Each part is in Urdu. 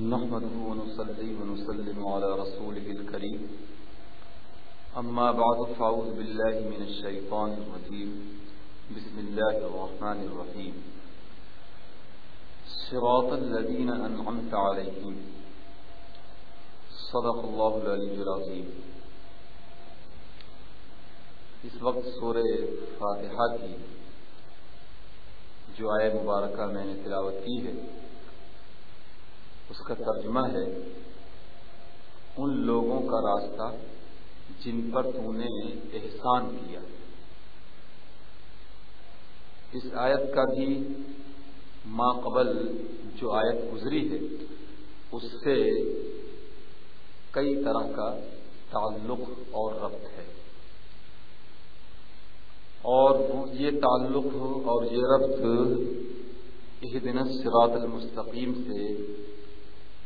نحمده ونصلي ونسلم على رسوله الكريم. أما بعد، فأعوذ بالله من الشيطان الرجيم. بسم الله الرحمن الرحيم. صراط الذين أنعمت عليهم. صدق الله العلي العظيم. اس وقت سورہ فاتحہ کی جو آئے مبارکہ میں نے تلاوت کی ہے اس کا ترجمہ ہے، ان لوگوں کا راستہ جن پر تو نے احسان کیا۔ اس آیت کا بھی ما قبل جو آیت گزری ہے، اس سے کئی طرح کا تعلق اور ربط ہے۔ اور یہ تعلق اور یہ ربط یہ دن سرات المستقیم سے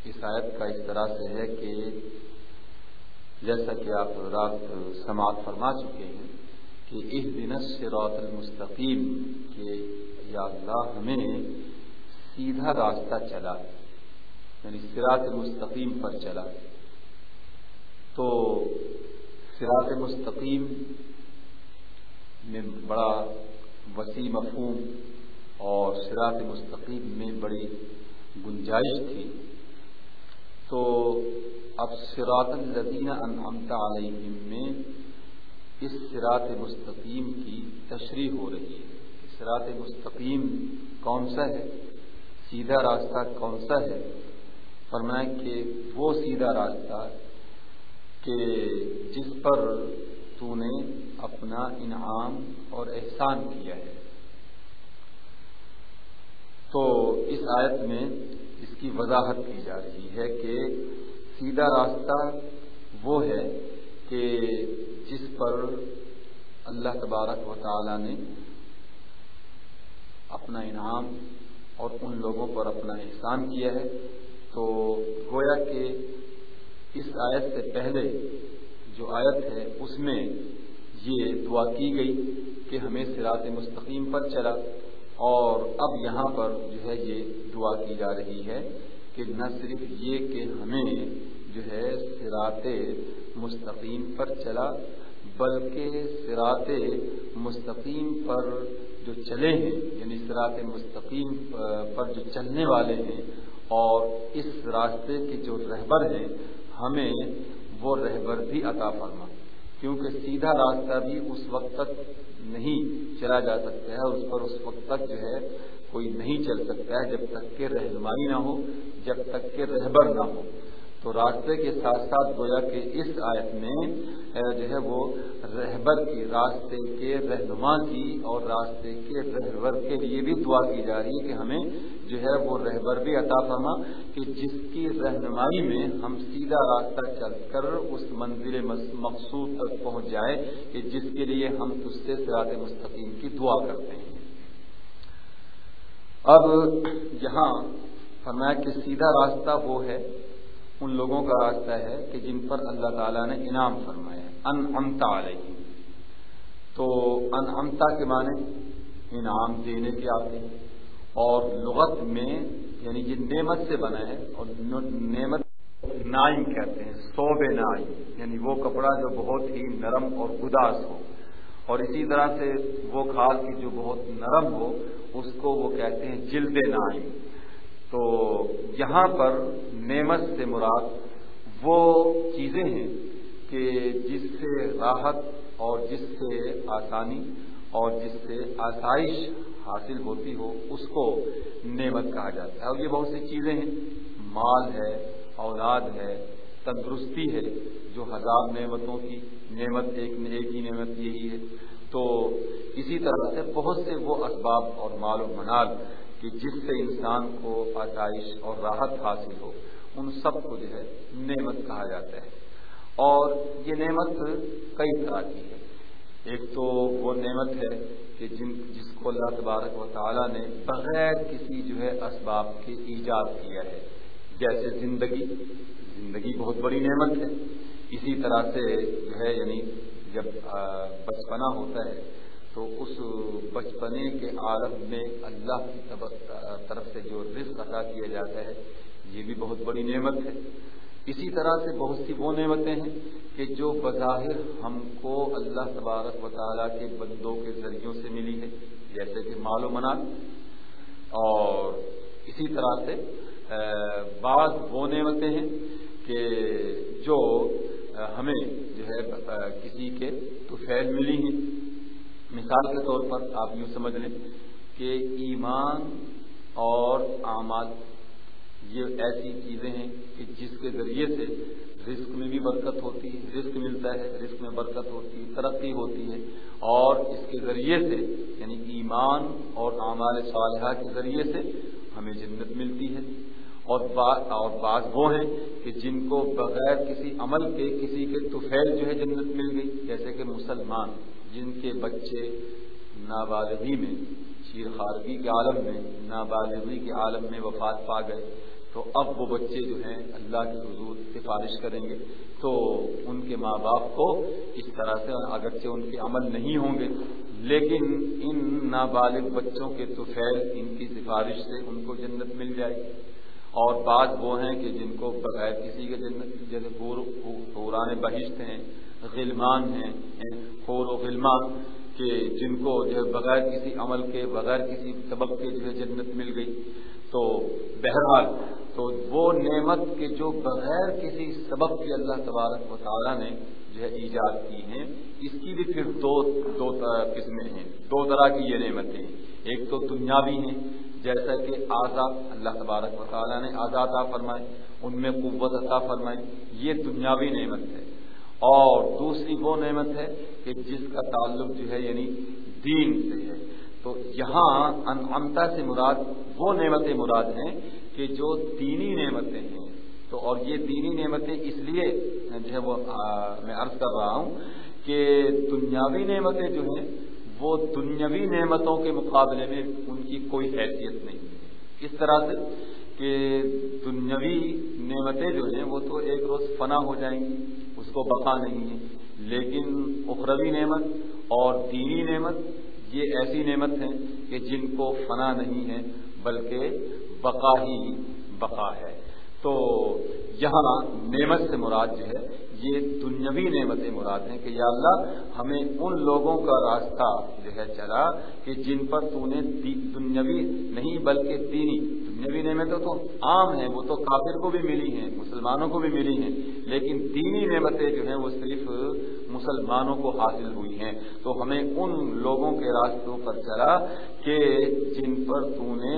اس آیت کا اس طرح سے ہے کہ جیسا کہ آپ رات سماعت فرما چکے ہیں کہ اس دن سرات المستقیم کے یا اللہ ہمیں سیدھا راستہ چلا یعنی سراط مستقیم پر چلا۔ تو سراط مستقیم میں بڑا وسیع مفہوم اور سراط مستقیم میں بڑی گنجائش تھی۔ تو اب سرات الدین انعمت علیہم میں اس سرات مستقیم کی تشریح ہو رہی ہے۔ سرات مستقیم کون سا ہے؟ سیدھا راستہ کون سا ہے؟ فرمائیں کہ وہ سیدھا راستہ کہ جس پر تو نے اپنا انعام اور احسان کیا ہے۔ تو اس آیت میں اس کی وضاحت کی جا رہی ہے کہ سیدھا راستہ وہ ہے کہ جس پر اللہ تبارک و تعالی نے اپنا انعام اور ان لوگوں پر اپنا احسان کیا ہے، تو گویا کہ اس آیت سے پہلے جو آیت ہے، اس میں یہ دعا کی گئی کہ ہمیں سرات مستقیم پر چلا۔ اور اب یہاں پر جو ہے یہ دعا کی جا رہی ہے کہ نہ صرف یہ کہ ہمیں جو ہے سرات مستقیم پر چلا، بلکہ سرات مستقیم پر جو چلے ہیں یعنی سرات مستقیم پر جو چلنے والے ہیں اور اس راستے کے جو رہبر ہیں، ہمیں وہ رہبر بھی عطا فرما۔ کیونکہ سیدھا راستہ بھی اس وقت تک نہیں چلا جا سکتا ہے، اس پر اس وقت تک جو ہے کوئی نہیں چل سکتا ہے جب تک کہ رہنمائی نہ ہو، جب تک کہ رہبر نہ ہو۔ تو راستے کے ساتھ ساتھ گویا کہ اس آیت میں جو ہے وہ رہبر کی، راستے کے رہنما کی اور راستے کے رہبر کے لیے بھی دعا کی جا رہی ہے کہ ہمیں جو ہے وہ رہبر بھی عطا فرما کہ جس کی رہنمائی میں ہم سیدھا راستہ چل کر اس منزل مقصود تک پہنچ جائے کہ جس کے لیے ہم اس سے سرات مستقیم کی دعا کرتے ہیں۔ اب یہاں فرمایا کہ سیدھا راستہ وہ ہے ان لوگوں کا راستہ ہے کہ جن پر اللہ تعالیٰ نے انعام فرمایا ان امتا علیہ تو ان امتا کے معنی انعام دینے کے آتے ہیں۔ اور لغت میں یعنی یہ نعمت سے بنا ہے اور نعمت نائم کہتے ہیں صوب نائم یعنی وہ کپڑا جو بہت ہی نرم اور گداس ہو۔ اور اسی طرح سے وہ کھال کی جو بہت نرم ہو، اس کو وہ کہتے ہیں جلد نائم۔ تو یہاں پر نعمت سے مراد وہ چیزیں ہیں کہ جس سے راحت اور جس سے آسانی اور جس سے آسائش حاصل ہوتی ہو، اس کو نعمت کہا جاتا ہے۔ اور یہ بہت سی چیزیں ہیں۔ مال ہے، اولاد ہے، تندرستی ہے، جو ہزار نعمتوں کی نعمت، ایک ایک ہی نعمت یہی ہے۔ تو اسی طرح سے بہت سے وہ اسباب اور مال و منال کہ جس سے انسان کو آسائش اور راحت حاصل ہو، ان سب کو جو ہے نعمت کہا جاتا ہے۔ اور یہ نعمت کئی طرح کی ہے۔ ایک تو وہ نعمت ہے کہ جن، جس کو اللہ تبارک و تعالیٰ نے بغیر کسی جو ہے اسباب کے ایجاد کیا ہے۔ جیسے زندگی زندگی بہت بڑی نعمت ہے۔ اسی طرح سے جو ہے یعنی جب بچپنا ہوتا ہے تو اس بچپنے کے عالم میں اللہ کی طرف سے جو رزق عطا کیا جاتا ہے، یہ بھی بہت بڑی نعمت ہے۔ اسی طرح سے بہت سی وہ نعمتیں ہیں کہ جو بظاہر ہم کو اللہ تبارک و تعالیٰ کے بندوں کے ذریعوں سے ملی ہے، جیسے کہ مال و منات اور اسی طرح سے بعض وہ نعمتیں ہیں کہ جو ہمیں جو ہے کسی کے تو فیل ملی ہیں۔ مثال کے طور پر آپ یوں سمجھ لیں کہ ایمان اور اعمال یہ ایسی چیزیں ہیں کہ جس کے ذریعے سے رزق میں بھی برکت ہوتی ہے، رزق ملتا ہے، رزق میں برکت ہوتی ہے، ترقی ہوتی ہے اور اس کے ذریعے سے یعنی ایمان اور اعمال صالحہ کے ذریعے سے ہمیں جنت ملتی ہے۔ اور اور بعض وہ ہیں کہ جن کو بغیر کسی عمل کے، کسی کے توفیل جو ہے جنت مل گئی، جیسے کہ مسلمان۔ جن کے بچے نابالغی میں شیر خارگی کے عالم میں، نابالغی کے عالم میں وفات پا گئے، تو اب وہ بچے جو ہیں اللہ کے حضور سفارش کریں گے۔ تو ان کے ماں باپ کو اس طرح سے اگرچہ ان کے عمل نہیں ہوں گے، لیکن ان نابالغ بچوں کے توفیل ان کی سفارش سے ان کو جنت مل جائے۔ اور بعض وہ ہیں کہ جن کو بغیر کسی کے جنت، جیسے بہشت ہیں غلمان ہیں خور و غلمان کہ جن کو جو ہے بغیر کسی عمل کے، بغیر کسی سبق کے جو ہے جنت مل گئی۔ تو بہرحال، تو وہ نعمت کے جو بغیر کسی سبب کے اللہ تبارک و تعالیٰ نے جو ہے ایجاد کی ہیں، اس کی بھی پھر دو دو قسمیں ہیں۔ دو طرح کی یہ نعمتیں ایک تو دنیاوی ہیں، جیسا کہ آزاد اللہ تبارک و تعالیٰ نے آزاد آ فرمائے ان میں قوت عطا فرمائی، یہ دنیاوی نعمت ہے۔ اور دوسری وہ نعمت ہے کہ جس کا تعلق جو ہے یعنی دین سے ہے۔ تو یہاں انتا سے مراد وہ نعمتیں مراد ہیں کہ جو دینی نعمتیں ہیں۔ تو اور یہ دینی نعمتیں اس لیے جو ہے وہ میں عرض کر رہا ہوں کہ دنیاوی نعمتیں جو ہیں، وہ دنیاوی نعمتوں کے مقابلے میں ان کی کوئی حیثیت نہیں ہے۔ اس طرح سے کہ دنیاوی نعمتیں جو ہیں، وہ تو ایک روز فنا ہو جائیں گی۔ اس کو بقا نہیں ہے۔ لیکن اخروی نعمت اور دینی نعمت یہ ایسی نعمت ہیں کہ جن کو فنا نہیں ہے، بلکہ بقا ہی بقا ہے۔ تو یہاں نعمت سے مراد جو ہے یہ دنیاوی نعمتیں مراد ہیں کہ یا اللہ ہمیں ان لوگوں کا راستہ جو ہے چلا کہ جن پر تو نے دنیاوی نہیں بلکہ دینی دنیاوی نعمتیں تو عام ہیں، وہ تو کافر کو بھی ملی ہیں، مسلمانوں کو بھی ملی ہیں، لیکن دینی نعمتیں جو ہیں وہ صرف مسلمانوں کو حاصل ہوئی ہیں۔ تو ہمیں ان لوگوں کے راستوں پر چلا کہ جن پر تو نے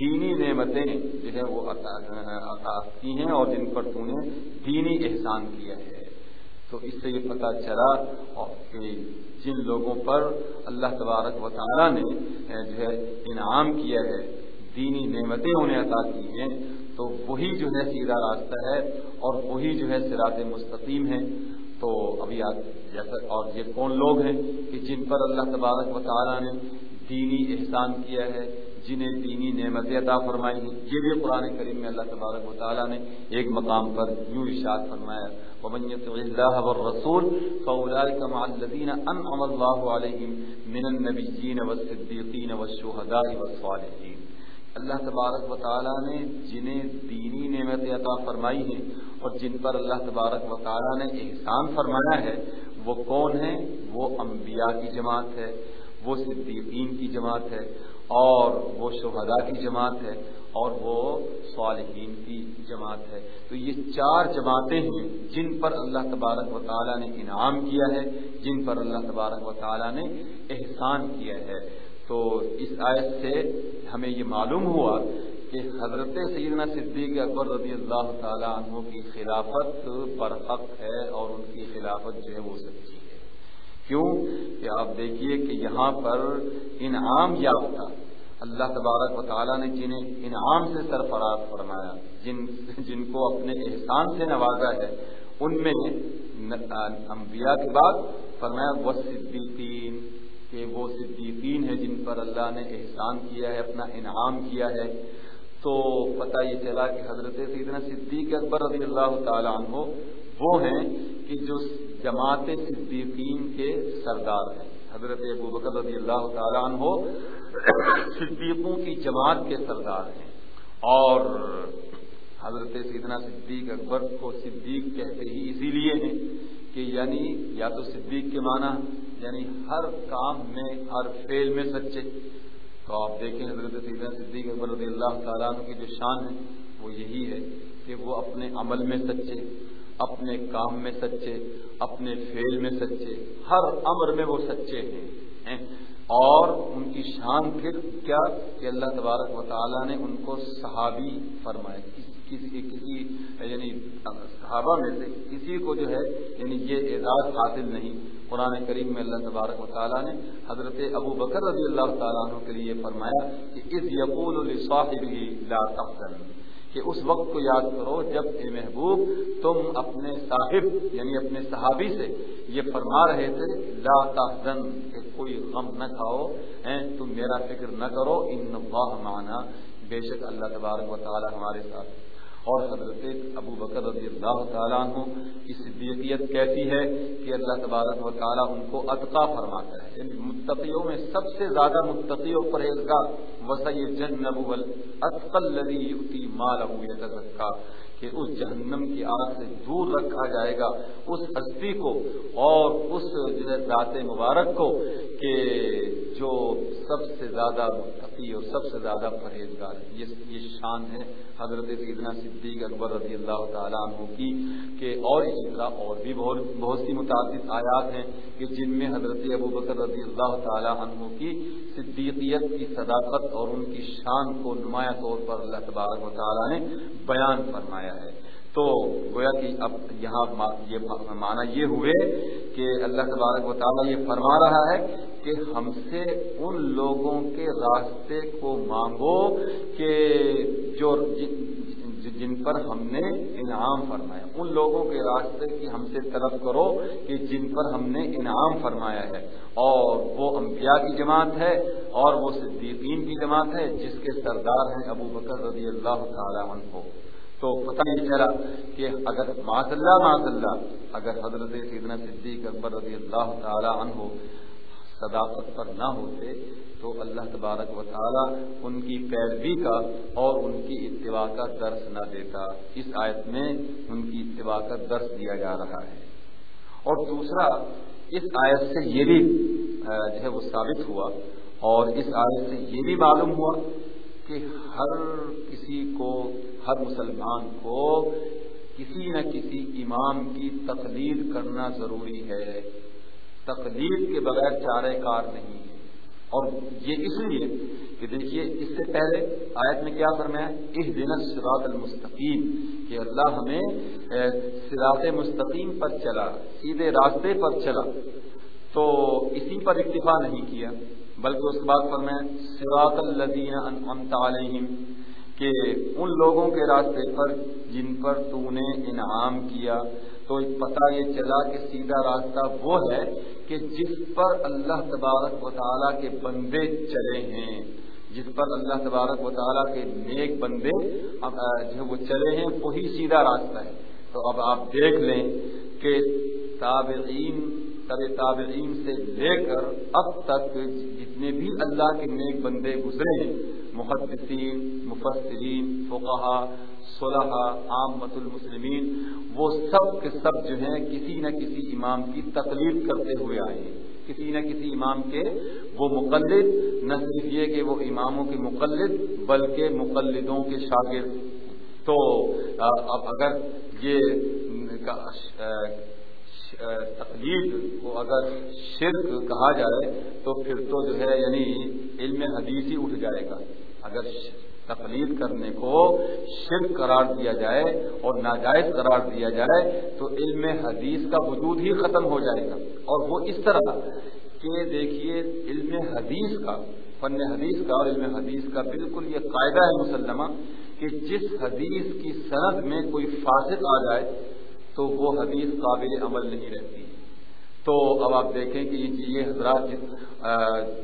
دینی نعمتیں جو ہے وہ عطا کی ہیں اور جن پر تو نے دینی احسان کیا ہے۔ تو اس سے یہ پتہ چلا کہ جن لوگوں پر اللہ تبارک و تعالیٰ نے جو ہے، انعام کیا ہے، دینی نعمتیں انہیں عطا کی ہیں، تو وہی جو ہے سیدھا راستہ ہے اور وہی جو ہے سرات مستقیم ہے۔ تو ابھی آپ جیسا اور یہ کون لوگ ہیں کہ جن پر اللہ تبارک و تعالیٰ نے دینی احسان کیا ہے جنہیں دینی نعمت عطا فرمائی ہیں، یہ بھی قرآن کریم میں اللہ تبارک و تعالیٰ نے ایک مقام پر یوں ارشاد فرمایا ومنیت اللہ والرسول فاولئک انعم اللہ علیہم من النبیین والصدیقین والشہداء والصالحین اللہ تبارک و تعالیٰ نے جنہیں دینی نعمت عطا فرمائی ہیں اور جن پر اللہ تبارک و تعالیٰ نے احسان فرمایا ہے، وہ کون ہیں؟ وہ انبیاء کی جماعت ہے، وہ صدیقین کی جماعت ہے۔ اور وہ شہدا کی جماعت ہے اور وہ صالحین کی جماعت ہے۔ تو یہ چار جماعتیں ہیں جن پر اللہ تبارک و تعالیٰ نے انعام کیا ہے، جن پر اللہ تبارک و تعالیٰ نے احسان کیا ہے۔ تو اس آیت سے ہمیں یہ معلوم ہوا کہ حضرت سیدنا صدیق اکبر رضی اللہ تعالیٰ عنہ کی خلافت برحق ہے اور ان کی خلافت جو ہے وہ سچی ہے۔ کیوں کہ آپ دیکھیے کہ یہاں پر انعام یافتہ اللہ تبارک و تعالیٰ نے جنہیں انعام سے سرفراز فرمایا، جن جن کو اپنے احسان سے نوازا ہے، ان میں انبیاء کے بعد فرمایا، وہ صدیقین، کہ وہ صدیقین ہیں جن پر اللہ نے احسان کیا ہے، اپنا انعام کیا ہے۔ تو پتہ یہ چلا کہ حضرت سیدنا صدیق اکبر رضی اللہ تعالیٰ عنہ وہ ہیں کہ جو جماعت صدیقین کے سردار ہیں۔ حضرت ابو بکر رضی اللہ تعالیٰ عنہ صدیقوں کی جماعت کے سردار ہیں۔ اور حضرت سیدنا صدیق اکبر کو صدیق کہتے ہی اسی لیے ہیں کہ یعنی یا تو صدیق کے معنی یعنی ہر کام میں، ہر فیل میں سچے۔ تو آپ دیکھیں حضرت سیدنا صدیق اکبر رضی اللہ تعالیٰ عنہ کی جو شان ہے، وہ یہی ہے کہ وہ اپنے عمل میں سچے۔ اپنے کام میں سچے، اپنے فیل میں سچے، ہر امر میں وہ سچے ہیں اور ان کی شان پھر کیا؟ کہ اللہ تبارک و تعالیٰ نے ان کو صحابی فرمایا کسی کسی یعنی صحابہ میں سے کسی کو جو ہے یعنی یہ اعزاز حاصل نہیں۔ قرآن کریم میں اللہ تبارک و تعالیٰ نے حضرت ابو بکر رضی اللہ تعالیٰ عنہ کے لیے فرمایا کہ اس یقول الصاحب لا تحزن۔ کہ اس وقت کو یاد کرو جب اے محبوب تم اپنے صاحب یعنی اپنے صحابی سے یہ فرما رہے تھے، لا تحزن، کہ کوئی غم نہ کھاؤ تم میرا فکر نہ کرو، ان اللہ مانا بے شک اللہ تبارک و تعالیٰ ہمارے ساتھ اور حضرت ابو بکر رضی اللہ تعالیٰ عنہ کی صدیقیت کیسی ہے کہ اللہ تبارک و تعالیٰ ان کو ادقا فرماتا ہے۔ یعنی متقیوں میں سب سے زیادہ متقی و پرہیزگار وسیع جن نبول اطقل لدی مال کہ اس جہنم کی آگ سے دور رکھا جائے گا، اس ہستی کو اور اس جو ہے ذات مبارک کو کہ جو سب سے زیادہ متقی اور سب سے زیادہ پرہیزگار ہے یہ شان ہے حضرت سیدنا صدیق اکبر رضی اللہ تعالیٰ عنہ کی کہ اور اسی طرح اور بھی بہت بہت سی متعدد آیات ہیں کہ جن میں حضرت ابو بکر رضی اللہ تعالیٰ عنہ کی صدیقیت کی صداقت اور ان کی شان کو نمایاں طور پر اللہ تبارک و تعالیٰ نے بیان فرمایا ہے۔ تو گویا کہ اب یہاں یہ مانا یہ ہوئے کہ اللہ تبارک و تعالیٰ یہ فرما رہا ہے کہ ہم سے ان لوگوں کے راستے کو مانگو کہ جو جن پر ہم نے انعام فرمایا، ان لوگوں کے راستے کی ہم سے طلب کرو کہ جن پر ہم نے انعام فرمایا ہے۔ اور وہ انبیاء کی جماعت ہے اور وہ صدیقین کی جماعت ہے، جس کے سردار ہیں ابو بکر رضی اللہ تعالیٰ عنہ۔ تو پتہ نہیں چلا کہ اگر معذ اللہ معذ اللہ اگر حضرت سیدنا صدیق اکبر رضی اللہ تعالیٰ عنہ صداقت پر نہ ہوتے تو اللہ تبارک و تعالی ان کی پیروی کا اور ان کی اتباع کا درس نہ دیتا اس آیت میں ان کی اتباع کا درس دیا جا رہا ہے اور دوسرا اس آیت سے یہ بھی جو ہے وہ ثابت ہوا اور اس آیت سے یہ بھی معلوم ہوا کہ ہر کسی کو، ہر مسلمان کو کسی نہ کسی امام کی تقلید کرنا ضروری ہے۔ تقلید کے بغیر چارے کار نہیں ہے۔ اور یہ اس لیے کہ دیکھیے، اس سے پہلے آیت میں کیا فرمایا اس دن سراط المستقیم، کہ اللہ ہمیں سراط مستقیم پر چلا، سیدھے راستے پر چلا۔ تو اسی پر اکتفا نہیں کیا۔ بلکہ اس کے بعد فرمایا سراط الدین انعمت علیہم کہ ان لوگوں کے راستے پر جن پر تو نے انعام کیا، تو پتہ یہ چلا کہ سیدھا راستہ وہ ہے کہ جس پر اللہ تبارک و تعالیٰ کے بندے چلے ہیں۔ جس پر اللہ تبارک و تعالیٰ کے نیک بندے جو وہ چلے ہیں، وہی سیدھا راستہ ہے۔ تو اب آپ دیکھ لیں کہ تابعین تب تابعین سے لے کر اب تک جتنے بھی اللہ کے نیک بندے گزرے ہیں، محدثین، مفسرین، فقہا صلح عام مت المسلمین، وہ سب کے سب جو ہیں کسی نہ کسی امام کی تقلید کرتے ہوئے آئے ہیں۔ کسی نہ کسی امام کے وہ مقلد، نہ صرف یہ کہ وہ اماموں کے مقلد، بلکہ مقلدوں کے شاگرد۔ تو اب اگر یہ تقلید کو اگر شرک کہا جائے تو پھر تو جو ہے یعنی علم حدیث ہی اٹھ جائے گا۔ اگر تقلید کرنے کو شرک قرار دیا جائے اور ناجائز قرار دیا جائے تو علم حدیث کا وجود ہی ختم ہو جائے گا۔ اور وہ اس طرح کہ دیکھیے علم حدیث کا، فن حدیث کا اور علم حدیث کا بالکل یہ قاعدہ ہے مسلمہ کہ جس حدیث کی سند میں کوئی فاسد آ جائے تو وہ حدیث قابل عمل نہیں رہتی۔ تو اب آپ دیکھیں کہ یہ حضرات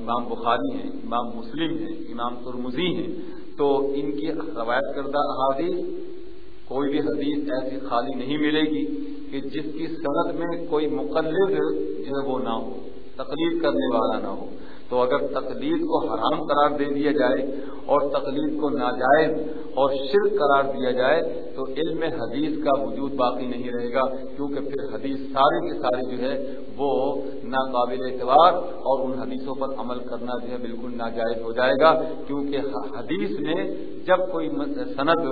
امام بخاری ہیں، امام مسلم ہیں، امام ترمزی ہیں، تو ان کی روایت کردہ احادیث، کوئی بھی حدیث ایسی خالی نہیں ملے گی کہ جس کی صنعت میں کوئی مقلد جو ہے وہ نہ ہو، تقلید کرنے والا نہ ہو۔ تو اگر تقلید کو حرام قرار دے دیا جائے اور تقلید کو ناجائز اور شرک قرار دیا جائے تو علم حدیث کا وجود باقی نہیں رہے گا، کیونکہ پھر حدیث ساری کی ساری جو ہے وہ ناقابل اعتبار اور ان حدیثوں پر عمل کرنا جو ہے بالکل ناجائز ہو جائے گا، کیونکہ حدیث میں جب کوئی سند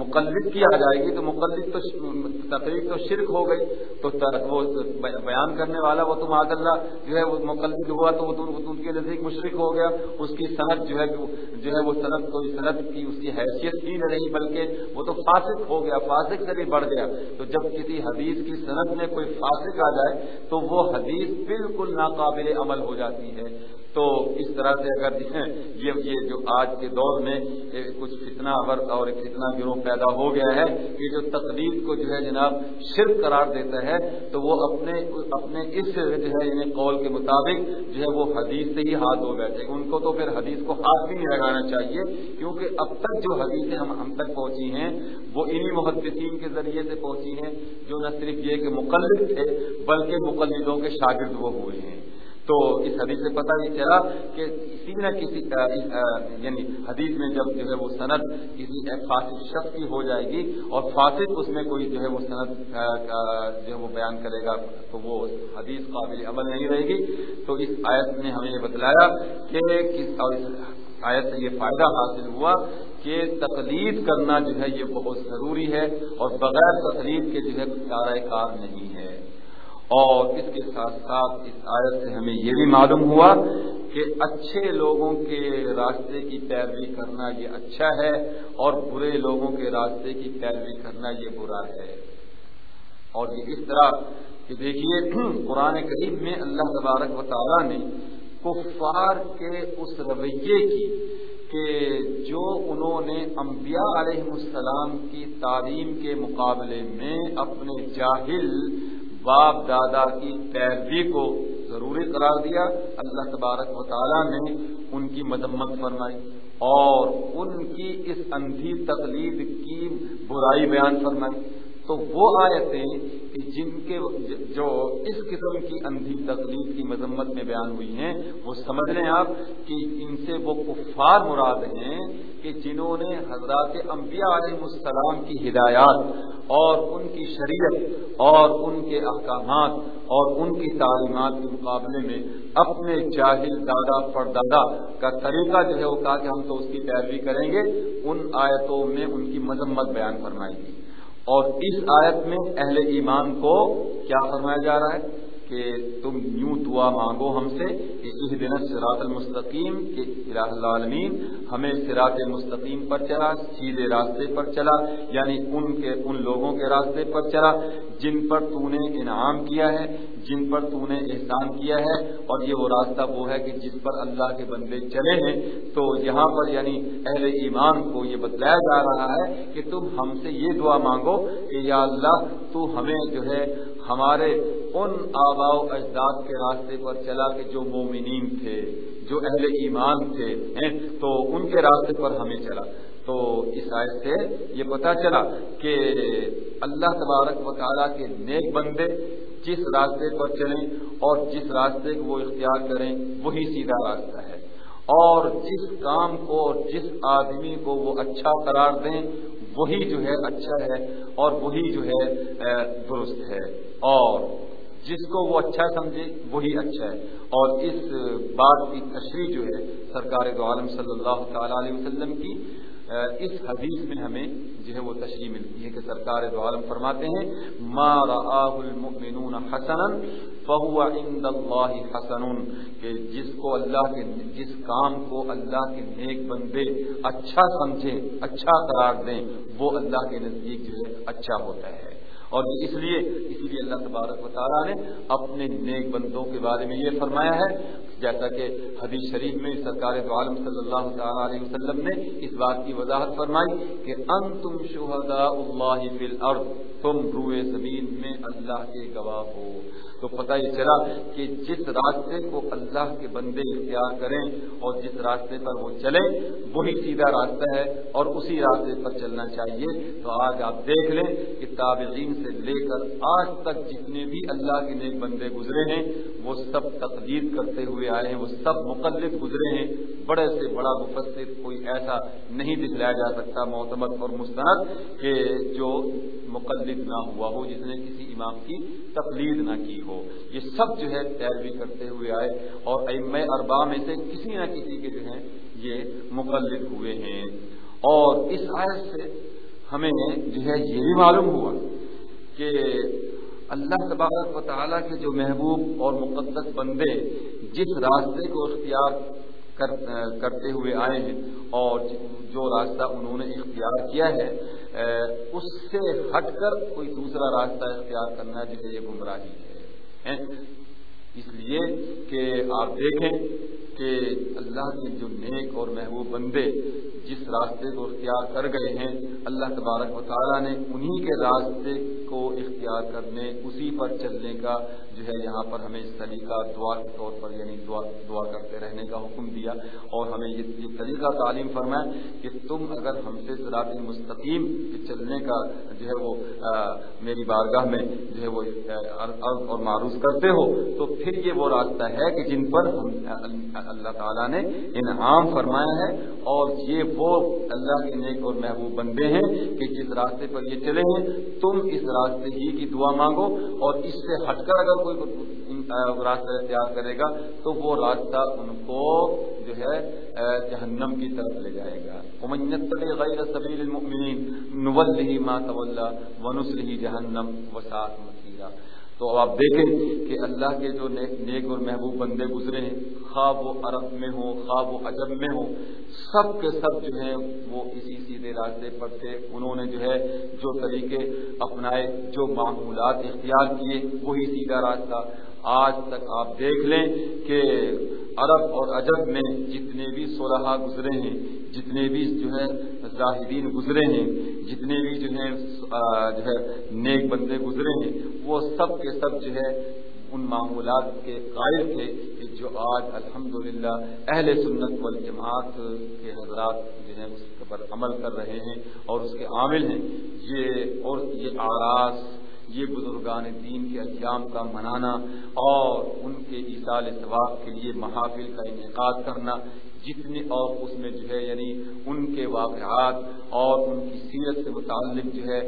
مقلد کی آ جائے گی تو مقلد تو تقریب تو شرک ہو گئی، تو وہ بیان کرنے والا وہ تم آگ اللہ جو ہے وہ مقلد ہوا تو وہ ان کے نزدیک مشرق ہو گیا، اس کی صنعت جو ہے جو ہے وہ صنعت کوئی صنعت کی اس کی حیثیت ہی نہیں بلکہ وہ تو فاسق ہو گیا، فاسق سے بھی بڑھ گیا۔ تو جب کسی حدیث کی صنعت میں کوئی فاسق آ جائے، تو وہ حدیث بالکل ناقابل عمل ہو جاتی ہے۔ تو اس طرح سے اگر یہ یہ جو آج کے دور میں کچھ فتنہ ورد اور ایک فتنہ گروہ پیدا ہو گیا ہے کہ جو تقلید کو جو ہے جناب شرک قرار دیتا ہے، تو وہ اپنے اپنے اس جو ہے یعنی قول کے مطابق جو ہے وہ حدیث سے ہی ہاتھ دھو بیٹھے۔ ان کو تو پھر حدیث کو ہاتھ بھی نہیں لگانا چاہیے، کیونکہ اب تک جو حدیثیں ہم ہم تک پہنچی ہیں، وہ انہی محدثین کے ذریعے سے پہنچی ہیں، جو نہ صرف یہ کہ مقلد تھے، بلکہ مقلدوں کے شاگرد وہ ہوئے ہیں۔ تو اس حدیث سے پتہ یہ چلا کہ کسی نہ کسی یعنی حدیث میں جب جو ہے وہ صنعت کسی فاسد شخص کی ہو جائے گی اور فاسد اس میں کوئی جو ہے وہ صنعت جو ہے وہ بیان کرے گا تو وہ حدیث قابل عمل نہیں رہے گی۔ تو اس آیت نے ہمیں یہ بتلایا کہ آیت سے یہ فائدہ حاصل ہوا کہ تقلید کرنا جو ہے یہ بہت ضروری ہے اور بغیر تقلید کے جو ہے چارہ کار نہیں ہے۔ اور اس کے ساتھ ساتھ اس آیت سے ہمیں یہ بھی معلوم ہوا کہ اچھے لوگوں کے راستے کی پیروی کرنا یہ اچھا ہے اور برے لوگوں کے راستے کی پیروی کرنا یہ برا ہے۔ اور یہ اس طرح کہ دیکھیے، قرآن قریب میں اللہ تبارک و تعالیٰ نے کفار کے اس رویے کی کہ جو انہوں نے انبیاء علیہ السلام کی تعلیم کے مقابلے میں اپنے جاہل باپ دادا کی پیروی کو ضروری قرار دیا۔ اللہ تبارک و تعالیٰ نے ان کی مذمت فرمائی اور ان کی اس اندھی تقلید کی برائی بیان فرمائی۔ تو وہ آیتیں کہ جن کے جو اس قسم کی اندھی تقلید کی مذمت میں بیان ہوئی ہیں، وہ سمجھ لیں آپ کہ ان سے وہ کفار مراد ہیں کہ جنہوں نے حضرات انبیاء علیہ السلام کی ہدایات اور ان کی شریعت اور ان کے احکامات اور ان کی تعلیمات کے مقابلے میں اپنے جاہل دادا پردادا کا طریقہ جو ہے وہ کہا کہ ہم تو اس کی پیروی کریں گے، ان آیتوں میں ان کی مذمت بیان فرمائیں گی اور اس آیت میں اہل ایمان کو کیا فرمایا جا رہا ہے؟ کہ تم یوں دعا مانگو ہم سے کہ اس دن سراط المستقیم، کہ الہ العالمین ہمیں سراط مستقیم پر چلا، سیدھے راستے پر چلا یعنی ان کے، ان لوگوں کے راستے پر چلا، جن پر تو نے انعام کیا ہے، جن پر تو نے احسان کیا ہے، اور یہ وہ راستہ وہ ہے کہ جس پر اللہ کے بندے چلے ہیں۔ تو یہاں پر یعنی اہل ایمان کو یہ بتلایا جا رہا ہے کہ تم ہم سے یہ دعا مانگو کہ یا اللہ تو ہمیں جو ہے ہمارے ان آبا و اجداد کے راستے پر چلا کہ جو مومنین تھے، جو اہل ایمان تھے تو ان کے راستے پر ہمیں چلا۔ تو اس آیت سے یہ پتا چلا کہ اللہ تبارک و تعالیٰ کے نیک بندے جس راستے پر چلیں اور جس راستے کو وہ اختیار کریں، وہی سیدھا راستہ ہے۔ اور جس کام کو اور جس آدمی کو وہ اچھا قرار دیں، وہی جو ہے اچھا ہے اور وہی جو ہے درست ہے۔ اور جس کو وہ اچھا سمجھے وہی اچھا ہے۔ اور اس بات کی تشریح جو ہے سرکار دو عالم صلی اللہ تعالی علیہ وسلم کی اس حدیث میں ہمیں جو ہے وہ تشریح ملتی ہے کہ سرکار دو عالم فرماتے ہیں، ما المؤمنون حسنا فهو عند الله حسن کہ جس کو اللہ کے، جس کام کو اللہ کے نیک بندے اچھا سمجھیں اچھا قرار دیں، وہ اللہ کے نزدیک جو ہے اچھا ہوتا ہے۔ اور اس لیے اسی لیے اللہ تبارک و تعالیٰ نے اپنے نیک بندوں کے بارے میں یہ فرمایا ہے، جیسا کہ حدیث شریف میں سرکار دو عالم صلی اللہ تعالیٰ علیہ وسلم نے اس بات کی وضاحت فرمائی کہ انتم شہداء اللہ فی الارض۔ تم روئے زمین میں اللہ کے گواہ ہو۔ تو پتہ یہ چلا کہ جس راستے کو اللہ کے بندے اختیار کریں اور جس راستے پر وہ چلیں، وہی سیدھا راستہ ہے اور اسی راستے پر چلنا چاہیے۔ تو آج آپ دیکھ لیں کہ تابعین سے لے کر آج تک جتنے بھی اللہ کے نیک بندے گزرے ہیں، وہ سب تقدید کرتے ہوئے آئے ہیں، وہ سب مقلد گزرے ہیں۔ بڑے سے بڑا مفسر کوئی ایسا نہیں دکھلایا جا سکتا، معتمد اور مستند، کہ جو مقلد نہ ہوا ہو، جس نے کسی امام کی تقلید نہ کی ہو۔ یہ سب جو ہے پیروی کرتے ہوئے آئے اور ام اربا میں سے کسی نہ کسی کے جو ہیں یہ مقلد ہوئے ہیں۔ اور اس آیت سے ہمیں جو ہے یہ بھی معلوم ہوا کہ اللہ تبارک و تعالیٰ کے جو محبوب اور مقدس بندے جس راستے کو اختیار کرتے ہوئے آئے ہیں اور جو راستہ انہوں نے اختیار کیا ہے اس سے ہٹ کر کوئی دوسرا راستہ اختیار کرنا جسے یہ گمراہی ہے۔ اس لیے کہ آپ دیکھیں کہ اللہ کے جو نیک اور محبوب بندے جس راستے کو اختیار کر گئے ہیں، اللہ تبارک و تعالیٰ نے انہی کے راستے کو اختیار کرنے، اسی پر چلنے کا جو ہے یہاں پر ہمیں اس طریقہ دعا کے طور پر یعنی دعا دعا کرتے رہنے کا حکم دیا اور ہمیں یہ طریقہ تعلیم فرمائے کہ تم اگر ہم سے سراط مستقیم چلنے کا جو ہے وہ میری بارگاہ میں جو ہے وہ عرض اور معروف کرتے ہو، تو پھر یہ وہ راستہ ہے کہ جن پر ہم اللہ تعالیٰ نے انعام فرمایا ہے اور یہ وہ اللہ کے نیک اور محبوب بندے ہیں کہ جس راستے پر یہ چلے ہیں، تم اس راستے ہی کی دعا مانگو اور اس سے ہٹ کر اگر کوئی راستہ اختیار کرے گا، تو وہ راستہ ان کو جو ہے جہنم کی طرف لے جائے گا۔ غیر سبیل المؤمنین نوله ما تولى ونصله جہنم وساعت مسیرہ تو اب آپ دیکھیں کہ اللہ کے جو نیک اور محبوب بندے گزرے ہیں، خواب و عرب میں ہوں، خواب و عجب میں ہوں، سب کے سب جو ہیں وہ اسی سیدھے راستے پر تھے۔ انہوں نے جو ہے جو طریقے اپنائے، جو معمولات اختیار کیے، وہی سیدھا راستہ۔ آج تک آپ دیکھ لیں کہ عرب اور عجب میں جتنے بھی سولہ گزرے ہیں، جتنے بھی جو ہے زاہدین گزرے ہیں، جتنے بھی جو ہیں جو ہے نیک بندے گزرے ہیں، وہ سب کے سب جو ہے ان معمولات کے قائل تھے کہ جو آج الحمدللہ اہل سنت والجماعت کے حضرات جو ہیں اس پر عمل کر رہے ہیں اور اس کے عامل ہیں۔ یہ اور یہ آراس یہ بزرگان دین کے ایام کا منانا اور ان کے اصال ثواب کے لیے محافل کا انعقاد کرنا جتنے اور اس میں جو ہے یعنی ان کے واقعات اور ان کی سیرت سے متعلق جو ہے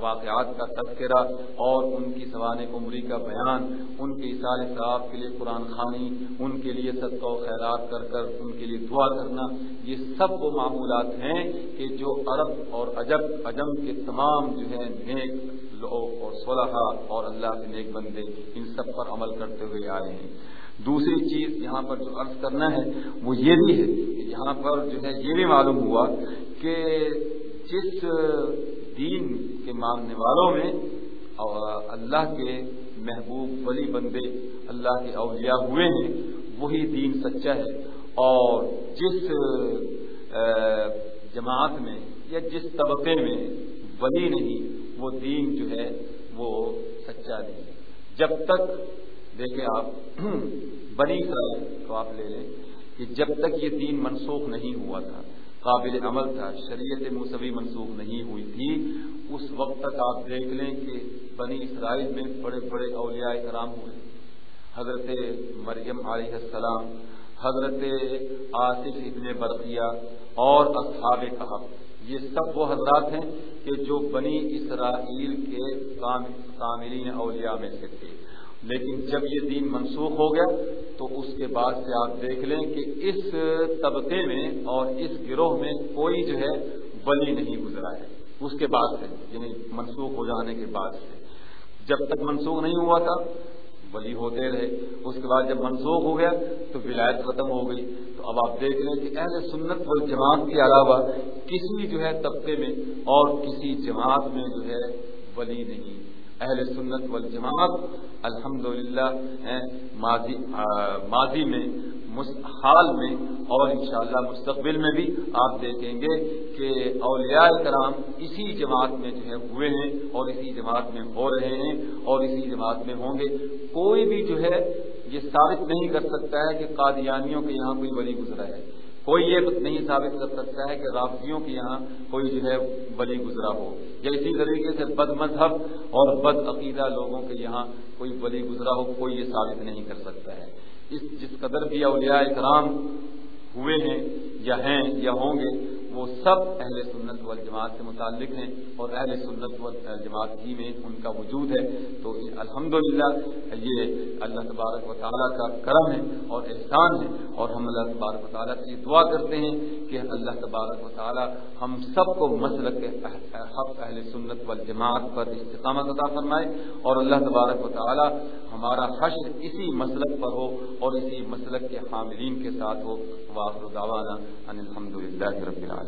واقعات کا تذکرہ اور ان کی سوانح عمری کا بیان، ان کے اثار صاحب کے لیے قرآن خوانی، ان کے لیے صدقہ و خیرات کر کر ان کے لیے دعا کرنا، یہ سب وہ معمولات ہیں کہ جو عرب اور عجب، عجم کے تمام جو ہے نیک لوگ اور صلحہ اور اللہ کے نیک بندے ان سب پر عمل کرتے ہوئے آئے ہیں۔ دوسری چیز یہاں پر جو عرض کرنا ہے، وہ یہ بھی ہے کہ یہاں پر جو ہے یہ بھی معلوم ہوا کہ جس دین کے ماننے والوں میں اللہ کے محبوب ولی بندے، اللہ کے اولیاء ہوئے ہیں، وہی دین سچا ہے۔ اور جس جماعت میں یا جس طبقے میں ولی نہیں، وہ دین جو ہے وہ سچا نہیں جب تک دیکھیں آپ، بنی اسرائیل تو آپ لے لیں کہ جب تک یہ دین منسوخ نہیں ہوا تھا، قابل عمل تھا، شریعت موسوی منسوخ نہیں ہوئی تھی، اس وقت تک آپ دیکھ لیں کہ بنی اسرائیل میں بڑے بڑے اولیاء کرام ہوئے۔ حضرت مریم علیہ السلام، حضرت آصف ابن برقیہ اور اصحاب کہا یہ سب وہ حضرات ہیں کہ جو بنی اسرائیل کے کاملین اولیاء میں سے تھے۔ لیکن جب یہ دین منسوخ ہو گیا تو اس کے بعد سے آپ دیکھ لیں کہ اس طبقے میں اور اس گروہ میں کوئی جو ہے ولی نہیں گزرا ہے۔ اس کے بعد سے یعنی منسوخ ہو جانے کے بعد سے۔ جب تک منسوخ نہیں ہوا تھا، ولی ہوتے رہے۔ اس کے بعد جب منسوخ ہو گیا تو ولایت ختم ہو گئی۔ تو اب آپ دیکھ لیں کہ اہل سنت و جماعت کے علاوہ کسی جو ہے طبقے میں اور کسی جماعت میں جو ہے ولی نہیں۔ اہل سنت والجماعت الحمد للہ ماضی میں حال میں اور انشاءاللہ مستقبل میں بھی آپ دیکھیں گے کہ اولیاء کرام اسی جماعت میں جو ہے ہوئے ہیں اور اسی جماعت میں ہو رہے ہیں اور اسی جماعت میں ہوں گے۔ کوئی بھی جو ہے یہ ثابت نہیں کر سکتا ہے کہ قادیانیوں کے یہاں کوئی ولی گزرا ہے۔ کوئی یہ نہیں ثابت کر سکتا ہے کہ رافیوں کے یہاں کوئی جو ہے بلی گزرا ہو۔ یا اسی طریقے سے بد مذہب اور بد عقیدہ لوگوں کے یہاں کوئی بلی گزرا ہو، کوئی یہ ثابت نہیں کر سکتا ہے۔ اس جس قدر بھی اولیاء اکرام ہوئے ہیں یا ہیں یا ہوں گے وہ سب اہل سنت والجماعت سے متعلق ہیں اور اہل سنت والجماعت ہی میں ان کا وجود ہے۔ تو الحمد یہ اللہ تبارک و تعالیٰ کا کرم ہے اور احسان ہے اور ہم اللہ تبارک و تعالیٰ سے دعا کرتے ہیں کہ اللہ تبارک و تعالیٰ ہم سب کو مسلک حق اہل سنت والجماعت پر استقامت عطا فرمائے اور اللہ تبارک و تعالیٰ ہمارا حشر اسی مسلک پر ہو اور اسی مسلک کے حاملین کے ساتھ ہو۔ واخر دعوانا ان الحمدللہ رب العالمین۔